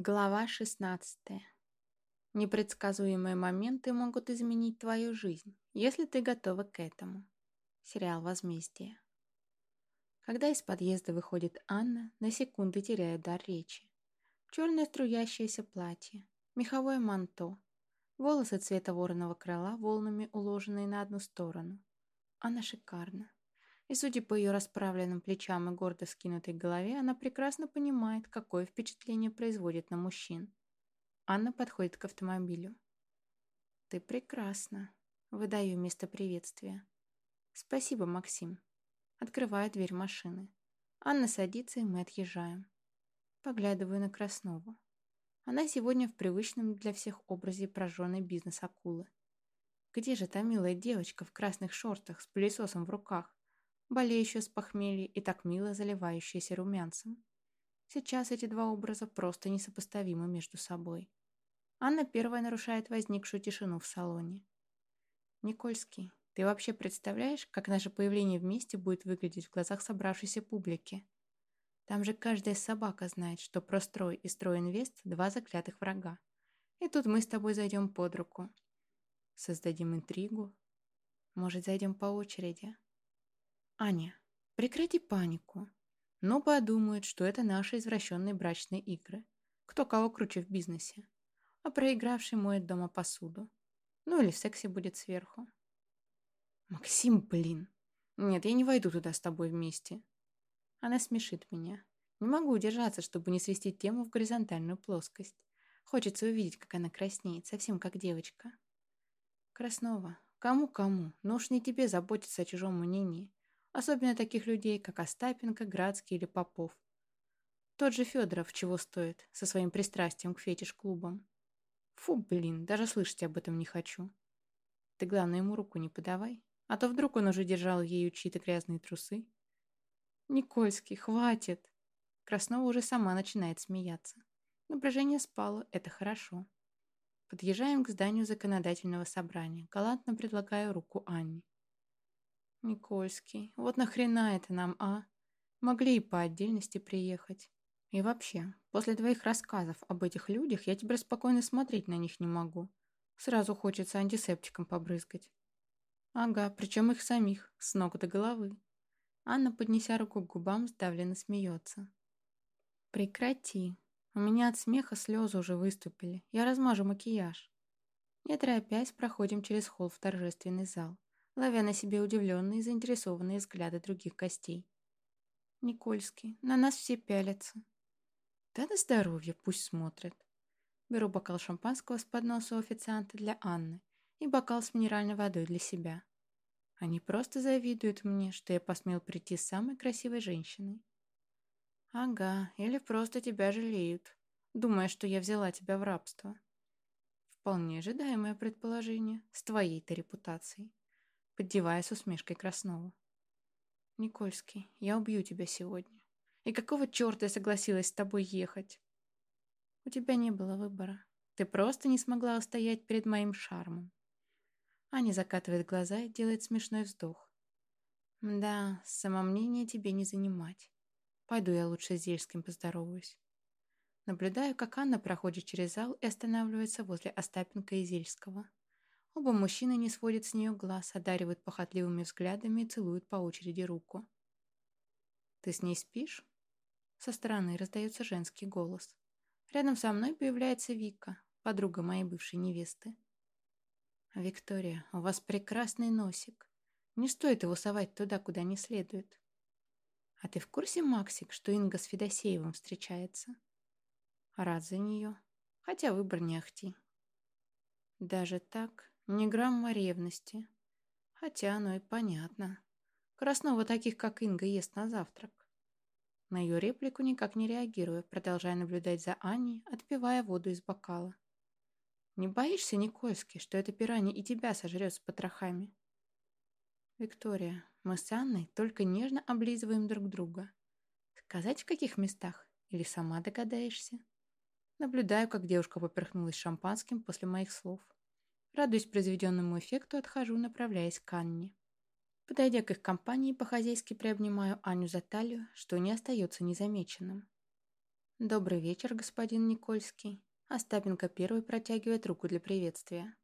Глава 16. Непредсказуемые моменты могут изменить твою жизнь, если ты готова к этому. Сериал «Возмездие». Когда из подъезда выходит Анна, на секунды теряю дар речи. Черное струящееся платье, меховое манто, волосы цвета вороного крыла, волнами уложенные на одну сторону. Она шикарна. И судя по ее расправленным плечам и гордо скинутой голове, она прекрасно понимает, какое впечатление производит на мужчин. Анна подходит к автомобилю. «Ты прекрасна», — выдаю вместо приветствия. «Спасибо, Максим». Открываю дверь машины. Анна садится, и мы отъезжаем. Поглядываю на Краснову. Она сегодня в привычном для всех образе прожженной бизнес-акулы. Где же та милая девочка в красных шортах с пылесосом в руках? Болеющая с похмелья и так мило заливающаяся румянцем. Сейчас эти два образа просто несопоставимы между собой. Анна первая нарушает возникшую тишину в салоне. «Никольский, ты вообще представляешь, как наше появление вместе будет выглядеть в глазах собравшейся публики? Там же каждая собака знает, что Прострой и Стройинвест – два заклятых врага. И тут мы с тобой зайдем под руку. Создадим интригу. Может, зайдем по очереди?» Аня, прекрати панику. Но подумают, что это наши извращенные брачные игры. Кто кого круче в бизнесе. А проигравший моет дома посуду. Ну или в сексе будет сверху. Максим, блин. Нет, я не войду туда с тобой вместе. Она смешит меня. Не могу удержаться, чтобы не свести тему в горизонтальную плоскость. Хочется увидеть, как она краснеет, совсем как девочка. Краснова, кому-кому, но уж не тебе заботиться о чужом мнении. Особенно таких людей, как Остапенко, Градский или Попов. Тот же Федоров чего стоит, со своим пристрастием к фетиш-клубам. Фу, блин, даже слышать об этом не хочу. Ты, главное, ему руку не подавай, а то вдруг он уже держал ею чьи-то грязные трусы. Никольский, хватит. Краснова уже сама начинает смеяться. Напряжение спало, это хорошо. Подъезжаем к зданию законодательного собрания. Галантно предлагаю руку Анне. Никольский, вот нахрена это нам, а? Могли и по отдельности приехать. И вообще, после твоих рассказов об этих людях я теперь спокойно смотреть на них не могу. Сразу хочется антисептиком побрызгать. Ага, причем их самих, с ног до головы. Анна, поднеся руку к губам, сдавленно смеется. Прекрати. У меня от смеха слезы уже выступили. Я размажу макияж. Не торопясь, проходим через холл в торжественный зал ловя на себе удивленные и заинтересованные взгляды других гостей. «Никольский, на нас все пялятся». «Да на здоровье, пусть смотрят». Беру бокал шампанского с подноса у официанта для Анны и бокал с минеральной водой для себя. Они просто завидуют мне, что я посмел прийти с самой красивой женщиной. Ага, или просто тебя жалеют, думая, что я взяла тебя в рабство. Вполне ожидаемое предположение, с твоей-то репутацией поддевая с усмешкой Краснову. «Никольский, я убью тебя сегодня. И какого черта я согласилась с тобой ехать?» «У тебя не было выбора. Ты просто не смогла устоять перед моим шармом». Аня закатывает глаза и делает смешной вздох. «Да, самомнение тебе не занимать. Пойду я лучше с Зельским поздороваюсь». Наблюдаю, как Анна проходит через зал и останавливается возле Остапенко и Зельского. Оба мужчины не сводят с нее глаз, одаривают похотливыми взглядами и целуют по очереди руку. «Ты с ней спишь?» Со стороны раздается женский голос. Рядом со мной появляется Вика, подруга моей бывшей невесты. «Виктория, у вас прекрасный носик. Не стоит его совать туда, куда не следует. А ты в курсе, Максик, что Инга с Федосеевым встречается?» Рад за нее, хотя выбор не ахти. Даже так ни грамма ревности. Хотя оно и понятно. Краснова таких, как Инга, ест на завтрак. На ее реплику никак не реагирую, продолжая наблюдать за Аней, отпивая воду из бокала. «Не боишься, Никольский, что эта пиранья и тебя сожрет с потрохами?» «Виктория, мы с Анной только нежно облизываем друг друга. Сказать, в каких местах? Или сама догадаешься?» Наблюдаю, как девушка поперхнулась шампанским после моих слов. Радуясь произведенному эффекту, отхожу, направляясь к Анне. Подойдя к их компании, по-хозяйски приобнимаю Аню за талию, что не остается незамеченным. Добрый вечер, господин Никольский. Остапенко первый протягивает руку для приветствия.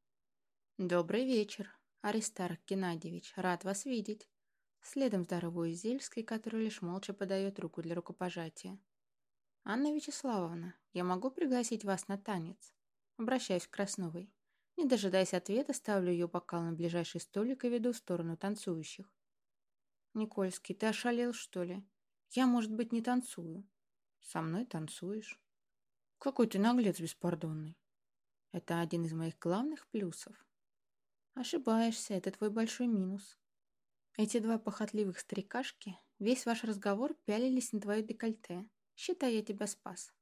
Добрый вечер, Аристарх Геннадьевич. Рад вас видеть. Следом здоровую Зельский, который лишь молча подает руку для рукопожатия. «Анна Вячеславовна, я могу пригласить вас на танец?» Обращаюсь к Красновой. Не дожидаясь ответа, ставлю ее бокал на ближайший столик и веду в сторону танцующих. «Никольский, ты ошалел, что ли? Я, может быть, не танцую. Со мной танцуешь. Какой ты наглец беспардонный. Это один из моих главных плюсов. Ошибаешься, это твой большой минус. Эти два похотливых старикашки весь ваш разговор пялились на твое декольте. Считай, я тебя спас.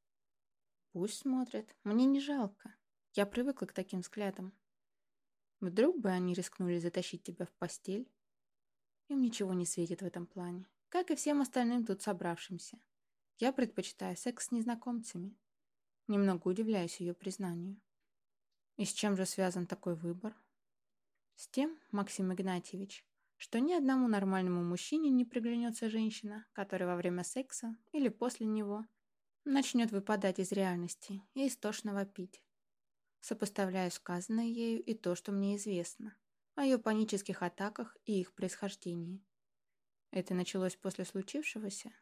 Пусть смотрят. Мне не жалко. Я привыкла к таким взглядам. Вдруг бы они рискнули затащить тебя в постель? Им ничего не светит в этом плане, как и всем остальным тут собравшимся. Я предпочитаю секс с незнакомцами. Немного удивляюсь ее признанию. И с чем же связан такой выбор? С тем, Максим Игнатьевич, что ни одному нормальному мужчине не приглянется женщина, которая во время секса или после него начнет выпадать из реальности и истошно вопить. Сопоставляю сказанное ею и то, что мне известно, о ее панических атаках и их происхождении. Это началось после случившегося?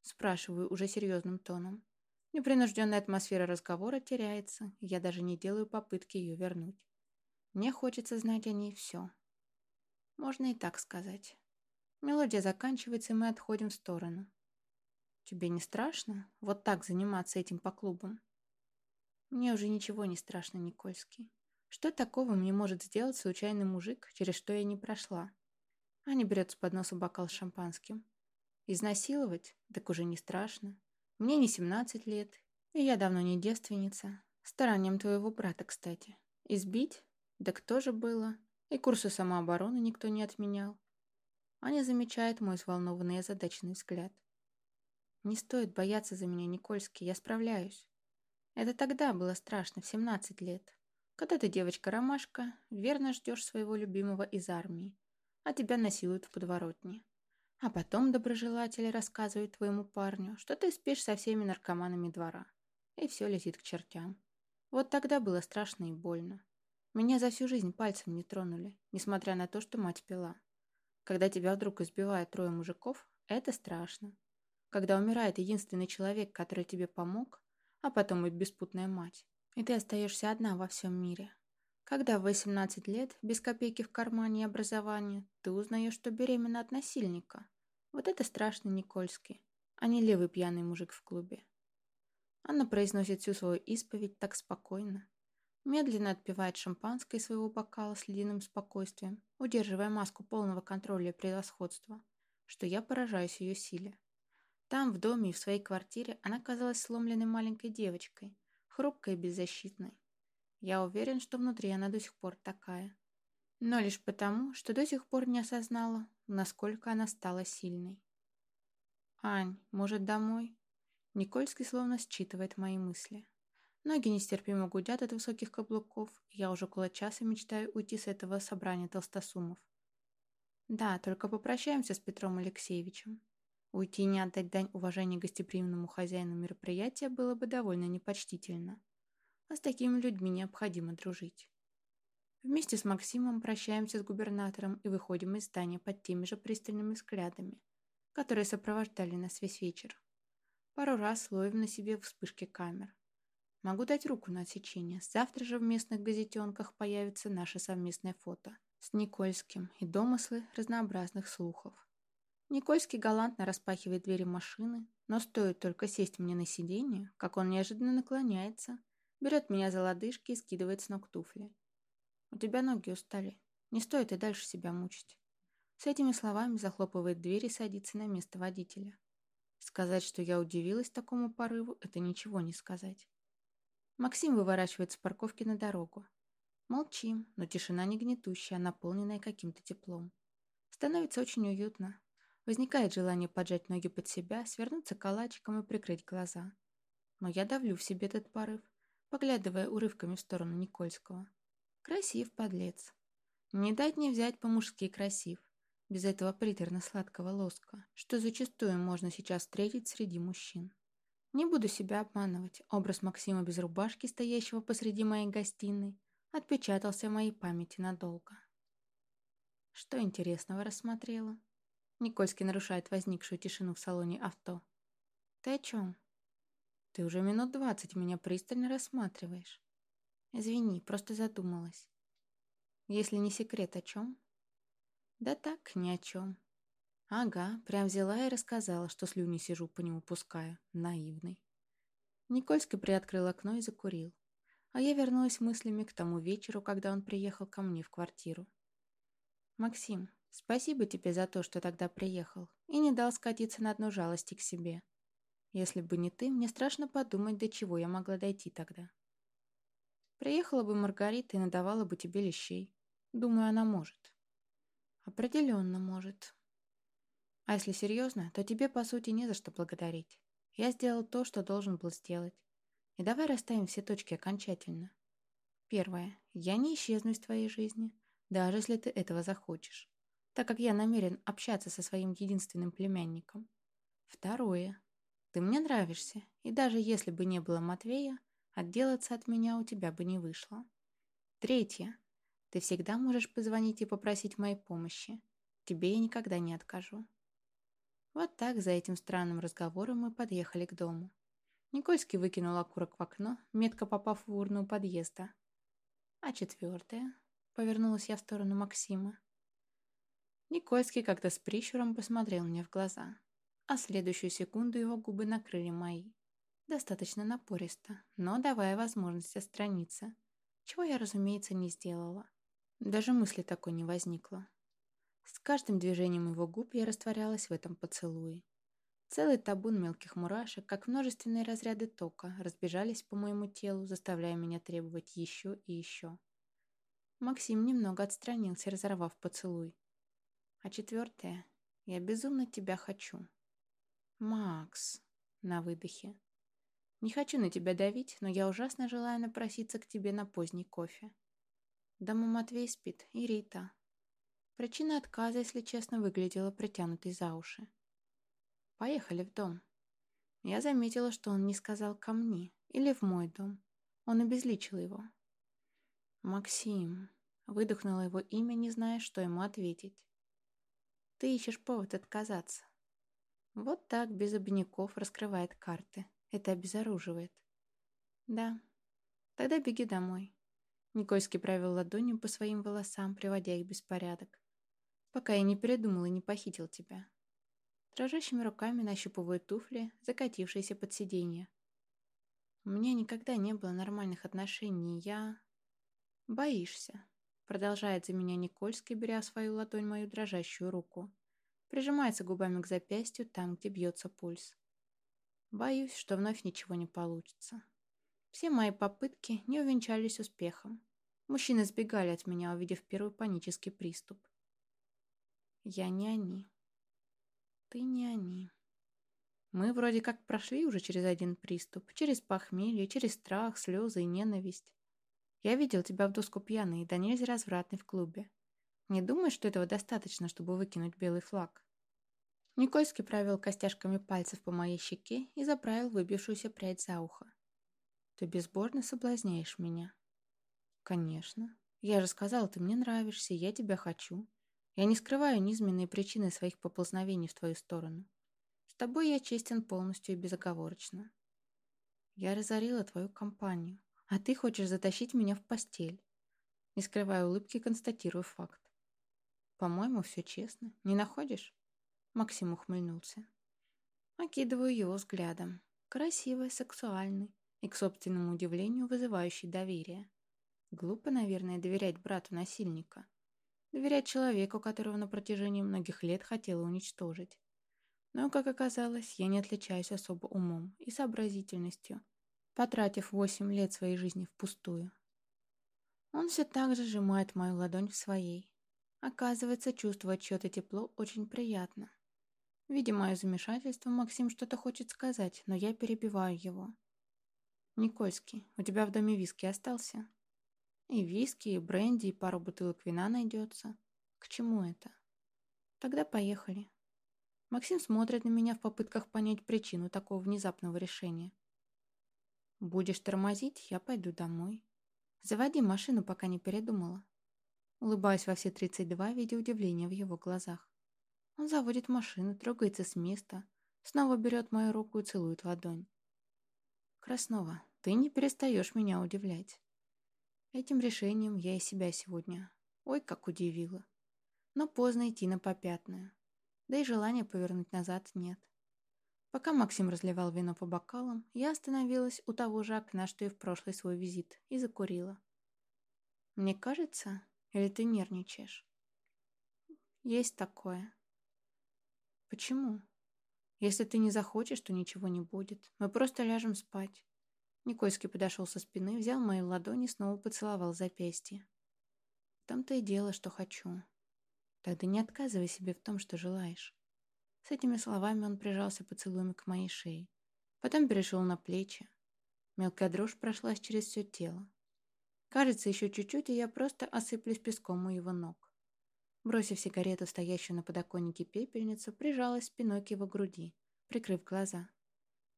Спрашиваю уже серьезным тоном. Непринужденная атмосфера разговора теряется, я даже не делаю попытки ее вернуть. Мне хочется знать о ней все. Можно и так сказать. Мелодия заканчивается, и мы отходим в сторону. Тебе не страшно вот так заниматься этим по клубам? Мне уже ничего не страшно, Никольский. Что такого мне может сделать случайный мужик, через что я не прошла? Аня берет с подноса бокал с шампанским. Изнасиловать? Так уже не страшно. Мне не 17 лет, и я давно не девственница. Старанием твоего брата, кстати. Избить? Да кто же было? И курсы самообороны никто не отменял. Аня замечает мой взволнованный и озадаченный взгляд. Не стоит бояться за меня, Никольский, я справляюсь. Это тогда было страшно, в 17 лет. Когда ты девочка-ромашка, верно ждешь своего любимого из армии, а тебя насилуют в подворотне. А потом доброжелатели рассказывают твоему парню, что ты спишь со всеми наркоманами двора. И все летит к чертям. Вот тогда было страшно и больно. Меня за всю жизнь пальцем не тронули, несмотря на то, что мать пила. Когда тебя вдруг избивают трое мужиков, это страшно. Когда умирает единственный человек, который тебе помог, а потом и беспутная мать, и ты остаешься одна во всем мире. Когда в 18 лет, без копейки в кармане и образования, ты узнаешь, что беременна от насильника. Вот это страшно Никольский, а не левый пьяный мужик в клубе. Анна произносит всю свою исповедь так спокойно. Медленно отпивает шампанское из своего бокала с ледяным спокойствием, удерживая маску полного контроля и превосходства, что я поражаюсь ее силе. Там, в доме и в своей квартире, она казалась сломленной маленькой девочкой, хрупкой и беззащитной. Я уверен, что внутри она до сих пор такая. Но лишь потому, что до сих пор не осознала, насколько она стала сильной. «Ань, может, домой?» Никольский словно считывает мои мысли. Ноги нестерпимо гудят от высоких каблуков, и я уже около часа мечтаю уйти с этого собрания толстосумов. Да, только попрощаемся с Петром Алексеевичем. Уйти и не отдать дань уважения гостеприимному хозяину мероприятия было бы довольно непочтительно а с такими людьми необходимо дружить. Вместе с Максимом прощаемся с губернатором и выходим из здания под теми же пристальными взглядами, которые сопровождали нас весь вечер. Пару раз ловим на себе вспышки камер. Могу дать руку на отсечение. Завтра же в местных газетенках появится наше совместное фото с Никольским и домыслы разнообразных слухов. Никольский галантно распахивает двери машины, но стоит только сесть мне на сиденье, как он неожиданно наклоняется Берет меня за лодыжки и скидывает с ног туфли. «У тебя ноги устали. Не стоит и дальше себя мучить». С этими словами захлопывает дверь и садится на место водителя. Сказать, что я удивилась такому порыву, это ничего не сказать. Максим выворачивает с парковки на дорогу. Молчим, но тишина не гнетущая, а наполненная каким-то теплом. Становится очень уютно. Возникает желание поджать ноги под себя, свернуться калачиком и прикрыть глаза. Но я давлю в себе этот порыв поглядывая урывками в сторону Никольского. Красив, подлец. Не дать не взять по-мужски красив, без этого приторно-сладкого лоска, что зачастую можно сейчас встретить среди мужчин. Не буду себя обманывать. Образ Максима без рубашки, стоящего посреди моей гостиной, отпечатался в моей памяти надолго. Что интересного рассмотрела? Никольский нарушает возникшую тишину в салоне авто. Ты о чем? Ты уже минут двадцать меня пристально рассматриваешь. Извини, просто задумалась. Если не секрет, о чем? Да так, ни о чем. Ага, прям взяла и рассказала, что слюни сижу по нему пускаю. Наивный. Никольский приоткрыл окно и закурил. А я вернулась мыслями к тому вечеру, когда он приехал ко мне в квартиру. «Максим, спасибо тебе за то, что тогда приехал и не дал скатиться на дно жалости к себе. Если бы не ты, мне страшно подумать, до чего я могла дойти тогда. Приехала бы Маргарита и надавала бы тебе лещей. Думаю, она может. Определенно может. А если серьезно, то тебе, по сути, не за что благодарить. Я сделал то, что должен был сделать. И давай расставим все точки окончательно. Первое. Я не исчезну из твоей жизни, даже если ты этого захочешь, так как я намерен общаться со своим единственным племянником. Второе. Ты мне нравишься, и даже если бы не было Матвея, отделаться от меня у тебя бы не вышло. Третье. Ты всегда можешь позвонить и попросить моей помощи. Тебе я никогда не откажу. Вот так за этим странным разговором мы подъехали к дому. Никольский выкинул окурок в окно, метко попав в урну подъезда. А четвертое? Повернулась я в сторону Максима. Никольский как-то с прищуром посмотрел мне в глаза, а следующую секунду его губы накрыли мои. Достаточно напористо, но давая возможность отстраниться, чего я, разумеется, не сделала. Даже мысли такой не возникло. С каждым движением его губ я растворялась в этом поцелуе. Целый табун мелких мурашек, как множественные разряды тока, разбежались по моему телу, заставляя меня требовать еще и еще. Максим немного отстранился, разорвав поцелуй. А четвертое. Я безумно тебя хочу. Макс. На выдохе. Не хочу на тебя давить, но я ужасно желаю напроситься к тебе на поздний кофе. Дома Матвей спит, и Рита. Причина отказа, если честно, выглядела притянутой за уши. Поехали в дом. Я заметила, что он не сказал ко мне или в мой дом. Он обезличил его. «Максим», — выдохнула его имя, не зная, что ему ответить. «Ты ищешь повод отказаться». Вот так, без обиняков, раскрывает карты. Это обезоруживает. «Да. Тогда беги домой. Никольский провел ладонью по своим волосам, приводя их в беспорядок. «Пока я не передумал и не похитил тебя». Дрожащими руками нащупываю туфли, закатившиеся под сиденье. У меня никогда не было нормальных отношений, я... «Боишься», — продолжает за меня Никольский, беря свою ладонь мою дрожащую руку. Прижимается губами к запястью, там, где бьется пульс. Боюсь, что вновь ничего не получится. Все мои попытки не увенчались успехом. Мужчины сбегали от меня, увидев первый панический приступ. Я не они. Ты не они. Мы вроде как прошли уже через один приступ, через похмелье, через страх, слезы и ненависть. Я видел тебя в доску пьяный, да нельзя развратный в клубе. Не думаешь, что этого достаточно, чтобы выкинуть белый флаг? Никольский провел костяшками пальцев по моей щеке и заправил выбившуюся прядь за ухо. Ты безбожно соблазняешь меня. Конечно. Я же сказала, ты мне нравишься, я тебя хочу. Я не скрываю низменные причины своих поползновений в твою сторону. С тобой я честен полностью и безоговорочно. Я разорила твою компанию, а ты хочешь затащить меня в постель. Не скрывая улыбки, констатирую факт. По-моему, все честно. Не находишь? Максим ухмыльнулся. Окидываю его взглядом. Красивый, сексуальный и, к собственному удивлению, вызывающий доверие. Глупо, наверное, доверять брату насильника. Доверять человеку, которого на протяжении многих лет хотела уничтожить. Но, как оказалось, я не отличаюсь особо умом и сообразительностью, потратив восемь лет своей жизни впустую. Он все так же сжимает мою ладонь в своей. Оказывается, чувствовать чье-то тепло очень приятно. Видя мое замешательство, Максим что-то хочет сказать, но я перебиваю его. «Никольский, у тебя в доме виски остался?» «И виски, и бренди, и пару бутылок вина найдется. К чему это?» «Тогда поехали». Максим смотрит на меня в попытках понять причину такого внезапного решения. «Будешь тормозить, я пойду домой. Заводи машину, пока не передумала». Улыбаюсь во все 32, видя удивление в его глазах. Он заводит машину, трогается с места, снова берет мою руку и целует ладонь. «Краснова, ты не перестаешь меня удивлять. Этим решением я и себя сегодня. Ой, как удивила. Но поздно идти на попятную да и желания повернуть назад нет. Пока Максим разливал вино по бокалам, я остановилась у того же окна, что и в прошлый свой визит, и закурила. «Мне кажется, или ты нервничаешь?» «Есть такое». «Почему?» «Если ты не захочешь, то ничего не будет. Мы просто ляжем спать». Никольский подошел со спины, взял мою ладонь и снова поцеловал запястье. «В том-то и дело, что хочу. Тогда не отказывай себе в том, что желаешь. С этими словами он прижался поцелуем к моей шее. Потом перешел на плечи. Мелкая дрожь прошлась через все тело. Кажется, еще чуть-чуть, и я просто осыплюсь песком у его ног. Бросив сигарету, стоящую на подоконнике пепельницу, прижалась спиной к его груди, прикрыв глаза.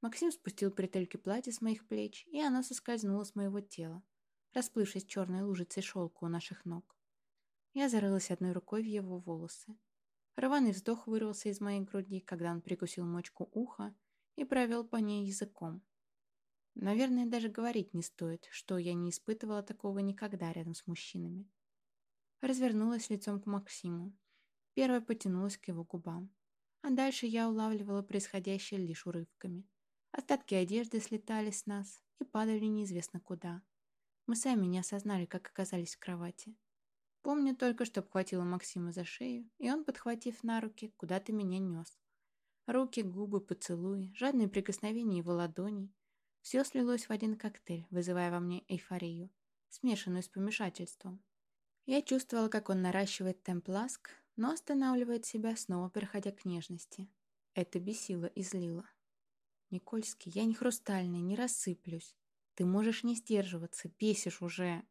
Максим спустил бретельки платья с моих плеч, и она соскользнула с моего тела, расплывшись черной лужицей шелка у наших ног. Я зарылась одной рукой в его волосы. Рваный вздох вырвался из моей груди, когда он прикусил мочку уха и провел по ней языком. Наверное, даже говорить не стоит, что я не испытывала такого никогда рядом с мужчинами. Развернулась лицом к Максиму. Первая потянулась к его губам. А дальше я улавливала происходящее лишь урывками. Остатки одежды слетали с нас и падали неизвестно куда. Мы сами не осознали, как оказались в кровати. Помню только, что обхватила Максима за шею, и он, подхватив на руки, куда-то меня нес. Руки, губы, поцелуи, жадные прикосновения его ладоней. Все слилось в один коктейль, вызывая во мне эйфорию, смешанную с помешательством. Я чувствовала, как он наращивает темп ласк, но останавливает себя, снова переходя к нежности. Это бесило и злило. «Никольский, я не хрустальный, не рассыплюсь. Ты можешь не сдерживаться, бесишь уже!»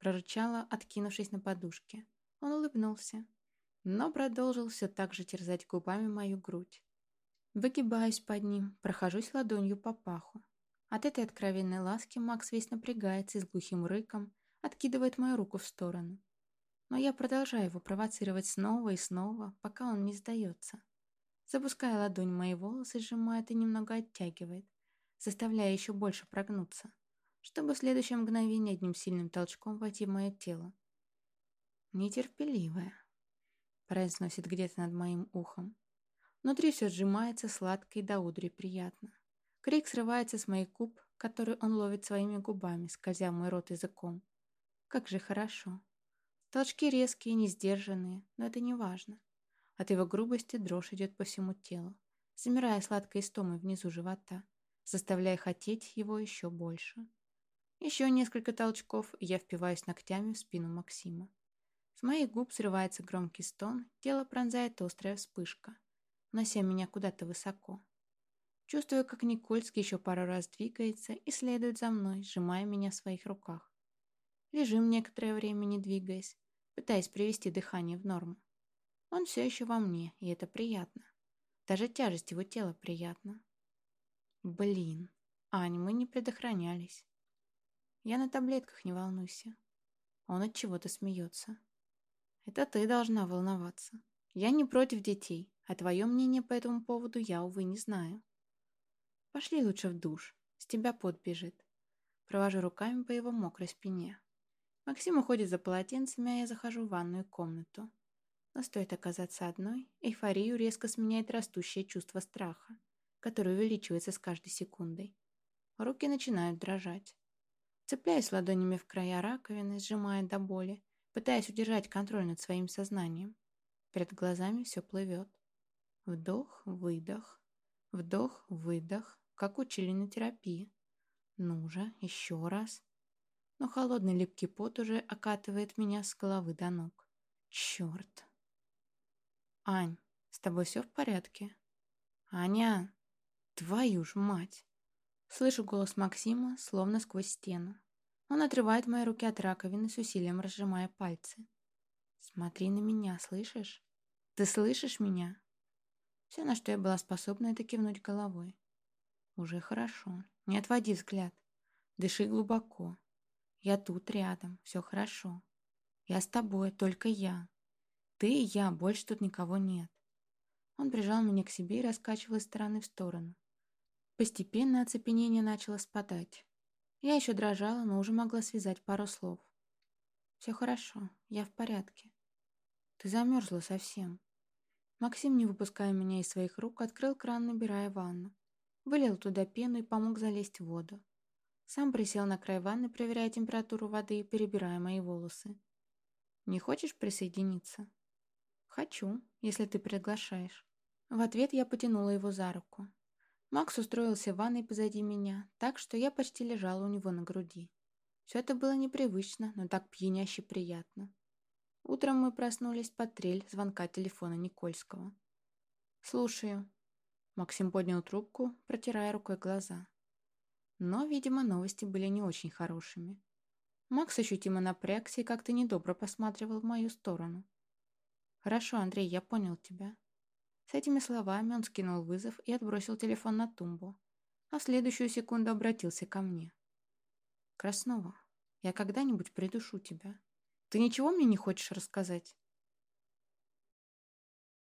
Прорычала, откинувшись на подушке. Он улыбнулся, но продолжил все так же терзать губами мою грудь. Выгибаюсь под ним, прохожусь ладонью по паху. От этой откровенной ласки Макс весь напрягается и с глухим рыком откидывает мою руку в сторону. Но я продолжаю его провоцировать снова и снова, пока он не сдается. Запуская ладонь в мои волосы, сжимает и немного оттягивает, заставляя еще больше прогнуться чтобы в следующее мгновение одним сильным толчком войти в мое тело. «Нетерпеливая», — произносит где-то над моим ухом. Внутри все сжимается сладко и до удри приятно. Крик срывается с моих губ, который он ловит своими губами, скользя мой рот языком. Как же хорошо. Толчки резкие, несдержанные, но это не важно. От его грубости дрожь идет по всему телу, замирая сладкой истомой внизу живота, заставляя хотеть его еще больше. Еще несколько толчков, и я впиваюсь ногтями в спину Максима. С моих губ срывается громкий стон, тело пронзает острая вспышка, нося меня куда-то высоко. Чувствую, как Никольский еще пару раз двигается и следует за мной, сжимая меня в своих руках. Лежим некоторое время, не двигаясь, пытаясь привести дыхание в норму. Он все еще во мне, и это приятно. Даже тяжесть его тела приятна. Блин, Ань, мы не предохранялись. Я на таблетках, не волнуйся. Он от чего-то смеется. Это ты должна волноваться. Я не против детей, а твое мнение по этому поводу я, увы, не знаю. Пошли лучше в душ, с тебя пот бежит. Провожу руками по его мокрой спине. Максим уходит за полотенцами, а я захожу в ванную комнату. Но стоит оказаться одной, эйфорию резко сменяет растущее чувство страха, которое увеличивается с каждой секундой. Руки начинают дрожать. Цепляясь ладонями в края раковины, сжимая до боли, пытаясь удержать контроль над своим сознанием. Перед глазами все плывет. Вдох, выдох, вдох, выдох, как учили на терапии. Ну же, еще раз. Но холодный липкий пот уже окатывает меня с головы до ног. Черт. Ань, с тобой все в порядке? Аня, твою ж мать. Слышу голос Максима, словно сквозь стену. Он отрывает мои руки от раковины с усилием, разжимая пальцы. «Смотри на меня, слышишь? Ты слышишь меня?» Все, на что я была способна, это кивнуть головой. Уже хорошо. Не отводи взгляд. Дыши глубоко. Я тут рядом, все хорошо. Я с тобой, только я. Ты и я, больше тут никого нет. Он прижал меня к себе и раскачивал из стороны в сторону. Постепенно оцепенение начало спадать. Я еще дрожала, но уже могла связать пару слов. «Все хорошо, я в порядке. Ты замерзла совсем». Максим, не выпуская меня из своих рук, открыл кран, набирая ванну. Вылил туда пену и помог залезть в воду. Сам присел на край ванны, проверяя температуру воды и перебирая мои волосы. «Не хочешь присоединиться?» «Хочу, если ты приглашаешь». В ответ я потянула его за руку. Макс устроился в ванной позади меня, так что я почти лежала у него на груди. Все это было непривычно, но так пьяняще приятно. Утром мы проснулись под трель звонка телефона Никольского. «Слушаю». Максим поднял трубку, протирая рукой глаза. Но, видимо, новости были не очень хорошими. Макс ощутимо напрягся и как-то недобро посматривал в мою сторону. «Хорошо, Андрей, я понял тебя. С этими словами он скинул вызов и отбросил телефон на тумбу, а в следующую секунду обратился ко мне. «Краснова, я когда-нибудь придушу тебя. Ты ничего мне не хочешь рассказать?»